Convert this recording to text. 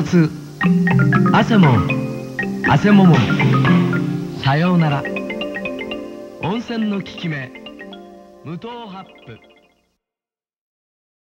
夏汗も汗ももさようなら。温泉の効き目無糖ハップ。